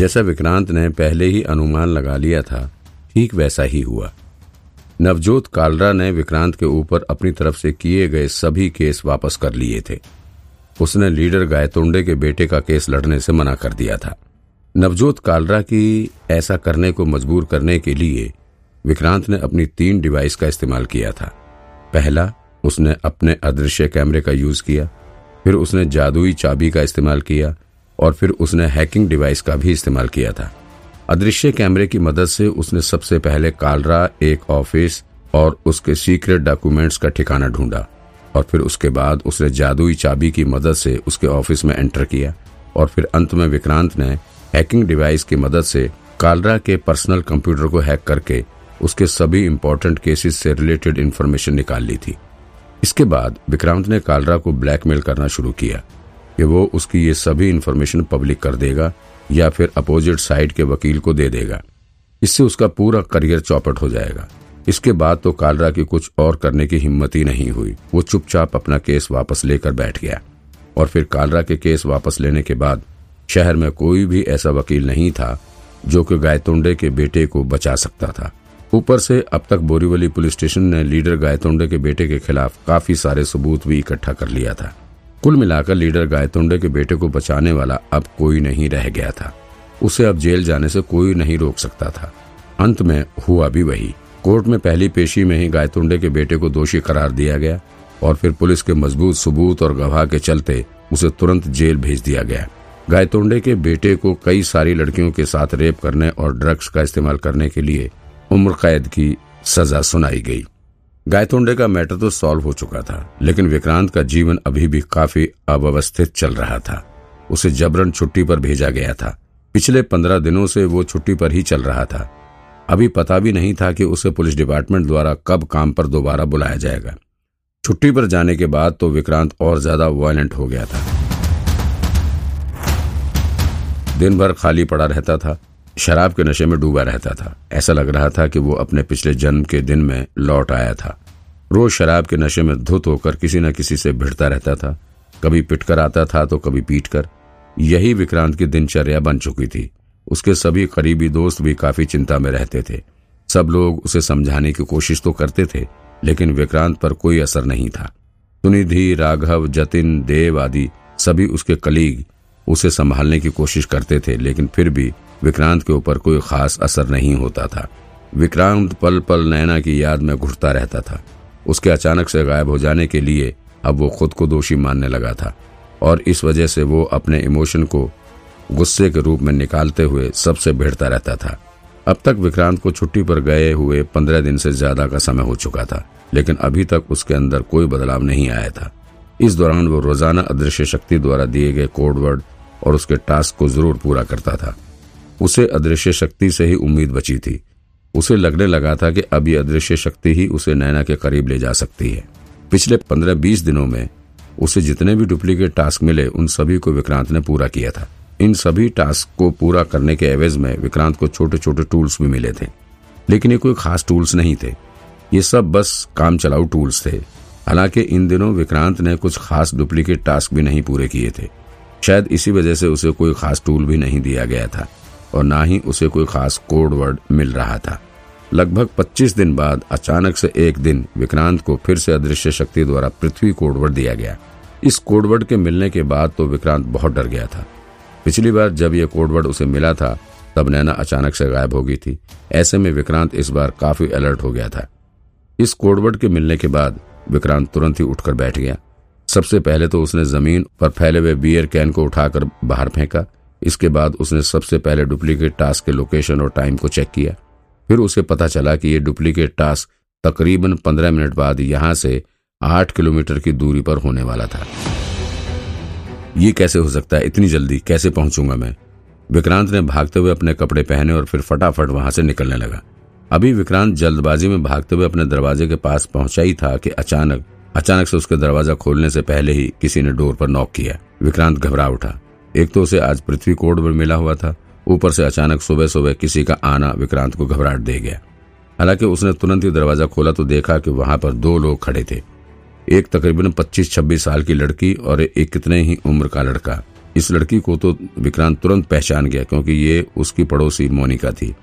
जैसा विक्रांत ने पहले ही अनुमान लगा लिया था, ठीक वैसा ही हुआ। नवजोत कालरा ने विक्रांत के ऊपर अपनी तरफ़ से किए गए सभी केस वापस कर लिए थे। उसने लीडर गायतोंडे के बेटे का केस लड़ने से मना कर दिया था। नवजोत कालरा की ऐसा करने को मजबूर करने के लिए विक्रांत ने अपनी तीन डिवाइस का इस्तेमाल किया था। पहला, उसने अपने अदृश्य कैमरे का यूज़ किया, फिर उसने जादुई चाबी का इस्तेमाल किया और फिर उसने हैकिंग डिवाइस का भी इस्तेमाल किया था। अदृश्य कैमरे की मदद से उसने सबसे पहले कालरा, एक ऑफ़िस और उसके सीक्रेट डॉक्यूमेंट्स का ठिकाना ढूंढा और फिर उसके बाद उसने जादुई चाबी की मदद से उसके ऑफ़िस में एंटर किया और फिर अंत में विक्रांत ने हैकिंग डिवाइस की मदद से कालरा के पर्सनल कंप्यूटर को हैक करके उसके सभी इंपॉर्टेंट केसेस से रिलेटेड इन्फॉर्मेशन निकाल ली थी। इसके बाद विक्रांत ने कालरा को ब्लैकमेल करना शुरू किया। कि वो उसकी ये सभी इन्फॉर्मेशन पब्लिक कर देगा या फिर अपोजिट साइड के वकील को दे देगा। इससे उसका पूरा करियर चौपट हो जाएगा। इसके बाद तो कालरा की कुछ और करने की हिम्मत ही नहीं हुई। वो चुपचाप अपना केस वापस लेकर बैठ गया। और फिर कालरा के केस वापस लेने के बाद शहर में कोई भी ऐसा वकील नहीं था जो कि गायतोंडे के बेटे को बचा सकता था। ऊपर से अब तक बोरीवली पुलिस स्टेशन ने लीडर गायतोंडे के बेटे के खिलाफ काफ़ी सारे सबूत भी इकट्ठा कर लिया था। कुल मिलाकर लीडर गायतोंडे के बेटे को बचाने वाला अब कोई नहीं रह गया था। उसे अब जेल जाने से कोई नहीं रोक सकता था। अंत में हुआ भी वही। कोर्ट में पहली पेशी में ही गायतुंडे के बेटे को दोषी करार दिया गया और फिर पुलिस के मज़बूत सबूत और गवाह के चलते उसे तुरंत जेल भेज दिया गया। गायतोंडे के बेटे को कई सारी लड़कियों के साथ रेप करने और ड्रग्स का इस्तेमाल करने के लिए उम्र कैद की सजा सुनाई गई। गायतोंडे का मैटर तो सॉल्व हो चुका था, लेकिन विक्रांत का जीवन अभी भी काफ़ी अव्यवस्थित चल रहा था। उसे जबरन छुट्टी पर भेजा गया था। पिछले पंद्रह दिनों से वो छुट्टी पर ही चल रहा था। अभी पता भी नहीं था कि उसे पुलिस डिपार्टमेंट द्वारा कब काम पर दोबारा बुलाया जाएगा। छुट्टी पर जाने के बाद तो विक्रांत और ज़्यादा वायलेंट हो गया था। दिन भर खाली पड़ा रहता था, शराब के नशे में डूबा रहता था। ऐसा लग रहा था कि वो अपने पिछले जन्म के दिन में लौट आया था। रोज शराब के नशे में धुत होकर किसी न किसी से भिड़ता रहता था। कभी पिटकर आता था तो कभी पीटकर। यही विक्रांत की दिनचर्या बन चुकी थी। उसके सभी करीबी दोस्त भी काफ़ी चिंता में रहते थे। सब लोग उसे समझाने की कोशिश तो करते थे, लेकिन विक्रांत पर कोई असर नहीं था। सुनिधि, राघव, जतिन, देव आदि सभी उसके कलीग उसे संभालने की कोशिश करते थे, लेकिन फिर भी विक्रांत के ऊपर कोई खास असर नहीं होता था। विक्रांत पल पल नैना की याद में घुटता रहता था। उसके अचानक से गायब हो जाने के लिए अब वो खुद को दोषी मानने लगा था और इस वजह से वो अपने इमोशन को गुस्से के रूप में निकालते हुए सबसे भिड़ता रहता था। अब तक विक्रांत को छुट्टी पर गए हुए पंद्रह दिन से ज़्यादा का समय हो चुका था, लेकिन अभी तक उसके अंदर कोई बदलाव नहीं आया था। इस दौरान वो रोज़ाना अदृश्य शक्ति द्वारा दिए गए कोडवर्ड और उसके टास्क को ज़रूर पूरा करता था। उसे अदृश्य शक्ति से ही उम्मीद बची थी। उसे लगने लगा था कि अब ये अदृश्य शक्ति ही उसे नैना के करीब ले जा सकती है। पिछले पंद्रह बीस दिनों में उसे जितने भी डुप्लीकेट टास्क मिले, उन सभी को विक्रांत ने पूरा किया था। इन सभी टास्क को पूरा करने के एवज में विक्रांत को छोटे छोटे टूल्स भी मिले थे। लेकिन ये कोई खास टूल्स नहीं थे। ये सब बस काम चलाऊ टूल्स थे। हालाँकि इन दिनों विक्रांत ने कुछ खास डुप्लीकेट टास्क भी नहीं पूरे किए थे। शायद इसी वजह से उसे कोई खास टूल भी नहीं दिया गया था। और ना ही उसे कोई खास कोड वर्ड मिल रहा था। लगभग 25 दिन बाद अचानक से एक दिन विक्रांत को फिर से अदृश्य शक्ति द्वारा पृथ्वी कोडवर्ड दिया गया। इस कोडवर्ड के मिलने के बाद तो विक्रांत बहुत डर गया था। पिछली बार जब यह कोडवर्ड उसे मिला था, तब नैना अचानक से गायब हो गई थी। ऐसे में विक्रांत इस बार काफ़ी अलर्ट हो गया था। इस कोडवर्ड के मिलने के बाद विक्रांत तुरंत ही उठकर बैठ गया। सबसे पहले तो उसने ज़मीन पर फैले हुए बियर कैन को उठाकर बाहर फेंका। इसके बाद उसने सबसे पहले डुप्लीकेट टास्क के लोकेशन और टाइम को चेक किया। फिर उसे पता चला कि यह डुप्लीकेट टास्क तकरीबन पंद्रह मिनट बाद यहाँ से आठ किलोमीटर की दूरी पर होने वाला था। ये कैसे हो सकता है? इतनी जल्दी कैसे पहुंचूँगा मैं? विक्रांत ने भागते हुए अपने कपड़े पहने और फिर फटाफट वहाँ से निकलने लगा। अभी विक्रांत जल्दबाजी में भागते हुए अपने दरवाजे के पास पहुँचा ही था कि अचानक अचानक से उसके दरवाज़ा खोलने से पहले ही किसी ने डोर पर नॉक किया। विक्रांत घबरा उठा। एक तो उसे आज पृथ्वी कोड पर मिला हुआ था। ऊपर से अचानक सुबह सुबह किसी का आना विक्रांत को घबराहट दे गया। हालाँकि उसने तुरंत ही दरवाज़ा खोला तो देखा कि वहाँ पर दो लोग खड़े थे। एक तकरीबन 25-26 साल की लड़की और एक कितने ही उम्र का लड़का। इस लड़की को तो विक्रांत तुरंत पहचान गया क्योंकि ये उसकी पड़ोसी मोनिका थी।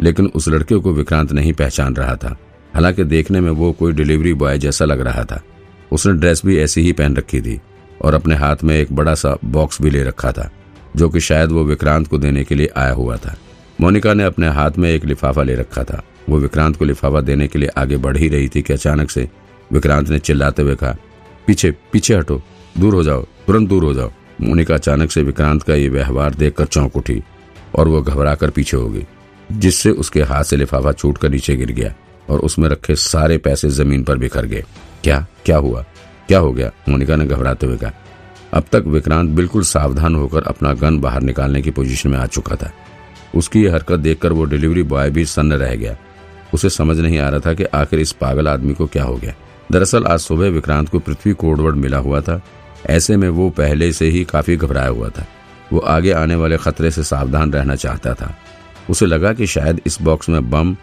लेकिन उस लड़के को विक्रांत नहीं पहचान रहा था। हालाँकि देखने में वो कोई डिलीवरी बॉय जैसा लग रहा था। उसने ड्रेस भी ऐसी ही पहन रखी थी। और अपने हाथ में एक बड़ा सा बॉक्स भी ले रखा था, जो कि शायद वो विक्रांत को देने के लिए आया हुआ था। मोनिका ने अपने हाथ में एक लिफाफा ले रखा था। वो विक्रांत को लिफाफा देने के लिए आगे बढ़ ही रही थी कि अचानक से विक्रांत ने चिल्लाते हुए कहा, पीछे पीछे हटो, दूर हो जाओ, तुरंत दूर हो जाओ। मोनिका अचानक से विक्रांत का ये व्यवहार देखकर चौंक उठी और वो घबरा कर पीछे हो गई, जिससे उसके हाथ से लिफाफा छूट कर नीचे गिर गया और उसमें रखे सारे पैसे ज़मीन पर बिखर गए। क्या क्या हुआ? क्या हो गया? मोनिका ने घबराते हुए कहा, अब तक विक्रांत बिल्कुल सावधान होकर अपना गन बाहर निकालने की पोजीशन में आ चुका था। उसकी ये हरकत देखकर वो डिलीवरी बॉय भी सन्न रह गया। उसे समझ नहीं आ रहा था कि आखिर इस पागल आदमी को क्या हो गया। दरअसल आज सुबह विक्रांत को पृथ्वी कोडवर्ड मिला हुआ था। ऐसे में वो पहले से ही काफ़ी घबराया हुआ था। वो आगे आने वाले खतरे से सावधान रहना चाहता था। उसे लगा कि शायद इस बॉक्स में बम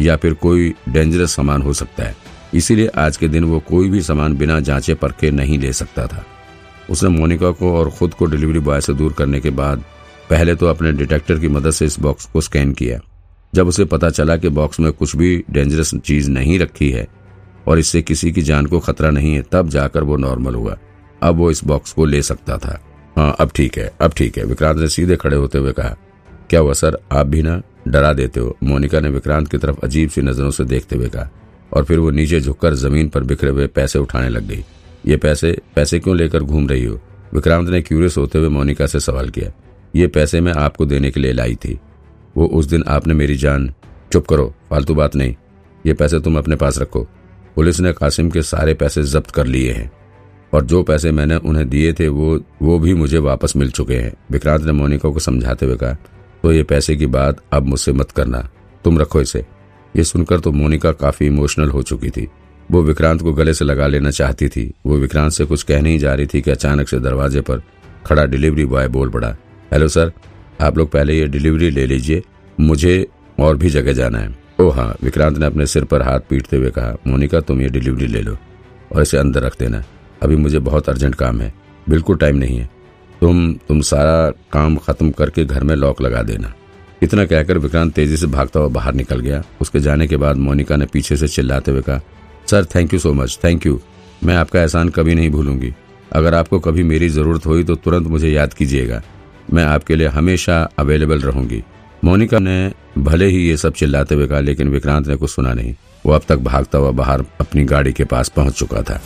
या फिर कोई डेंजरस सामान हो सकता है। इसीलिए आज के दिन वो कोई भी सामान बिना जांचे परखे नहीं ले सकता था। उसने मोनिका को और खुद को डिलीवरी बॉय से दूर करने के बाद पहले तो अपने डिटेक्टर की मदद से इस बॉक्स को स्कैन किया। जब उसे पता चला कि बॉक्स में कुछ भी डेंजरस चीज़ नहीं रखी है और इससे किसी की जान को खतरा नहीं है, तब जाकर वो नॉर्मल हुआ। अब वो इस बॉक्स को ले सकता था। हाँ अब ठीक है, अब ठीक है, विक्रांत ने सीधे खड़े होते हुए कहा, क्या हुआ सर? आप भी ना डरा देते हो? मोनिका ने विक्रांत की तरफ़ अजीब सी नज़रों से देखते हुए कहा और फिर वो नीचे झुककर ज़मीन पर बिखरे हुए पैसे उठाने लग गई। ये पैसे पैसे क्यों लेकर घूम रही हो? विक्रांत ने क्यूरियस होते हुए मोनिका से सवाल किया। ये पैसे मैं आपको देने के लिए लाई थी। वो उस दिन आपने मेरी जान चुप करो, फालतू बात नहीं। ये पैसे तुम अपने पास रखो। पुलिस ने कासिम के सारे पैसे जब्त कर लिए हैं। और जो पैसे मैंने उन्हें दिए थे, वो वो भी मुझे वापस मिल चुके हैं। विक्रांत ने मोनिका को समझाते हुए कहा तो ये पैसे की बात अब मुझसे मत करना। तुम रखो इसे। ये सुनकर तो मोनिका काफ़ी इमोशनल हो चुकी थी। वो विक्रांत को गले से लगा लेना चाहती थी। वो विक्रांत से कुछ कहने ही जा रही थी कि अचानक से दरवाजे पर खड़ा डिलीवरी बॉय बोल पड़ा, हेलो सर, आप लोग पहले ये डिलीवरी ले लीजिए, मुझे और भी जगह जाना है। ओ हाँ विक्रांत ने अपने सिर पर हाथ पीटते हुए कहा, मोनिका, तुम ये डिलीवरी ले लो और इसे अंदर रख देना। अभी मुझे बहुत अर्जेंट काम है, बिल्कुल टाइम नहीं है। तुम तुम सारा काम खत्म करके घर में लॉक लगा देना। इतना कहकर विक्रांत तेज़ी से भागता हुआ बाहर निकल गया। उसके जाने के बाद मोनिका ने पीछे से चिल्लाते हुए कहा, sir thank you so much thank you मैं आपका एहसान कभी नहीं भूलूँगी। अगर आपको कभी मेरी ज़रूरत हुई तो तुरंत मुझे याद कीजिएगा। मैं आपके लिए हमेशा अवेलेबल रहूँगी। मोनिका ने भले ही ये सब चिल्लाते हुए कहा, लेकिन विक्रांत ने कुछ सुना नहीं। वो अब तक भागता हुआ बाहर अपनी गाड़ी के पास पहुँच चुका था।